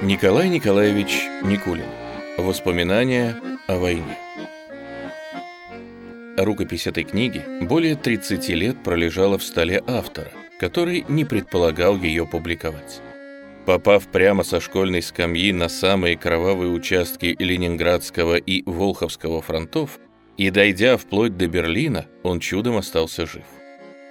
Николай Николаевич Никулин. Воспоминания о войне. Рукопись этой книги более 30 лет пролежала в столе автора, который не предполагал ее публиковать. Попав прямо со школьной скамьи на самые кровавые участки Ленинградского и Волховского фронтов и дойдя вплоть до Берлина, он чудом остался жив.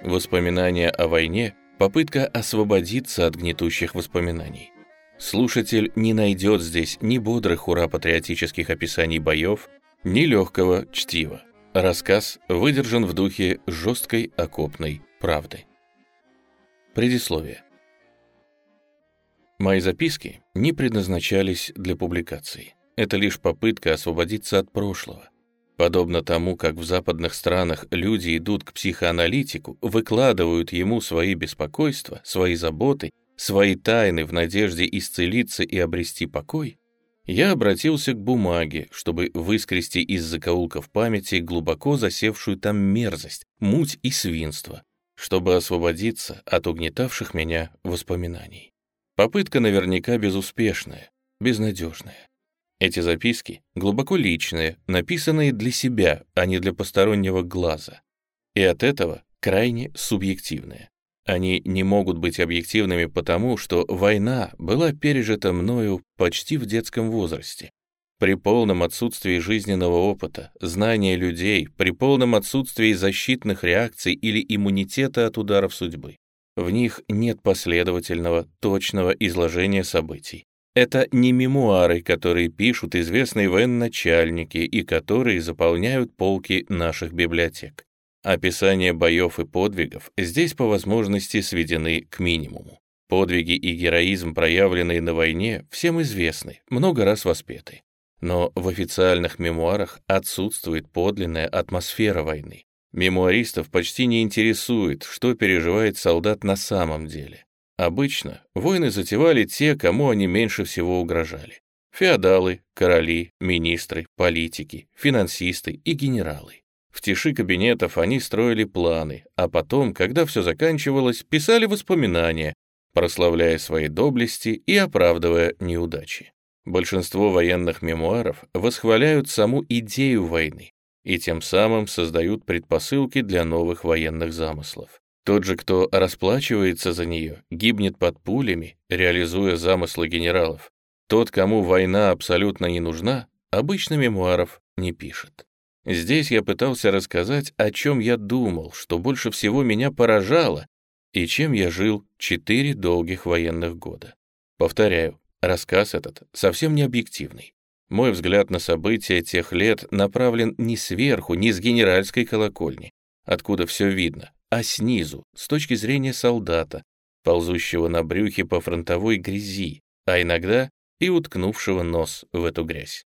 Воспоминания о войне – попытка освободиться от гнетущих воспоминаний. Слушатель не найдет здесь ни бодрых ура-патриотических описаний боев, ни легкого чтива. Рассказ выдержан в духе жесткой окопной правды. Предисловие. Мои записки не предназначались для публикации. Это лишь попытка освободиться от прошлого. Подобно тому, как в западных странах люди идут к психоаналитику, выкладывают ему свои беспокойства, свои заботы свои тайны в надежде исцелиться и обрести покой, я обратился к бумаге, чтобы выскрести из закоулков памяти глубоко засевшую там мерзость, муть и свинство, чтобы освободиться от угнетавших меня воспоминаний. Попытка наверняка безуспешная, безнадежная. Эти записки глубоко личные, написанные для себя, а не для постороннего глаза. И от этого крайне субъективные. Они не могут быть объективными потому, что война была пережита мною почти в детском возрасте. При полном отсутствии жизненного опыта, знания людей, при полном отсутствии защитных реакций или иммунитета от ударов судьбы. В них нет последовательного, точного изложения событий. Это не мемуары, которые пишут известные военачальники и которые заполняют полки наших библиотек. Описание боев и подвигов здесь по возможности сведены к минимуму. Подвиги и героизм, проявленные на войне, всем известны, много раз воспеты. Но в официальных мемуарах отсутствует подлинная атмосфера войны. Мемуаристов почти не интересует, что переживает солдат на самом деле. Обычно войны затевали те, кому они меньше всего угрожали. Феодалы, короли, министры, политики, финансисты и генералы. В тиши кабинетов они строили планы, а потом, когда все заканчивалось, писали воспоминания, прославляя свои доблести и оправдывая неудачи. Большинство военных мемуаров восхваляют саму идею войны и тем самым создают предпосылки для новых военных замыслов. Тот же, кто расплачивается за нее, гибнет под пулями, реализуя замыслы генералов. Тот, кому война абсолютно не нужна, обычно мемуаров не пишет. Здесь я пытался рассказать, о чем я думал, что больше всего меня поражало, и чем я жил четыре долгих военных года. Повторяю, рассказ этот совсем не объективный. Мой взгляд на события тех лет направлен не сверху, не с генеральской колокольни, откуда все видно, а снизу, с точки зрения солдата, ползущего на брюхе по фронтовой грязи, а иногда и уткнувшего нос в эту грязь.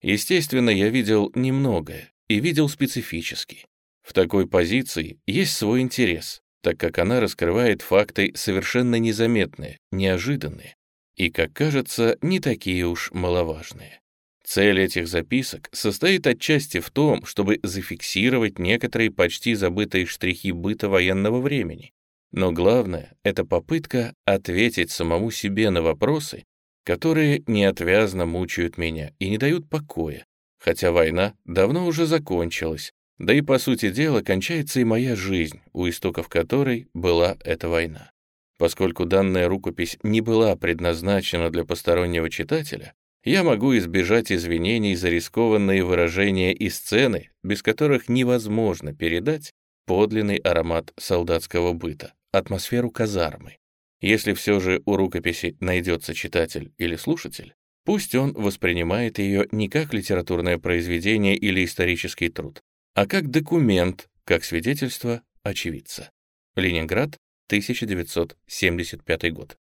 Естественно, я видел немногое, и видел специфически. В такой позиции есть свой интерес, так как она раскрывает факты совершенно незаметные, неожиданные и, как кажется, не такие уж маловажные. Цель этих записок состоит отчасти в том, чтобы зафиксировать некоторые почти забытые штрихи быта военного времени. Но главное — это попытка ответить самому себе на вопросы, которые неотвязно мучают меня и не дают покоя, хотя война давно уже закончилась, да и, по сути дела, кончается и моя жизнь, у истоков которой была эта война. Поскольку данная рукопись не была предназначена для постороннего читателя, я могу избежать извинений за рискованные выражения и сцены, без которых невозможно передать подлинный аромат солдатского быта, атмосферу казармы. Если все же у рукописи найдется читатель или слушатель, Пусть он воспринимает ее не как литературное произведение или исторический труд, а как документ, как свидетельство очевидца. Ленинград, 1975 год.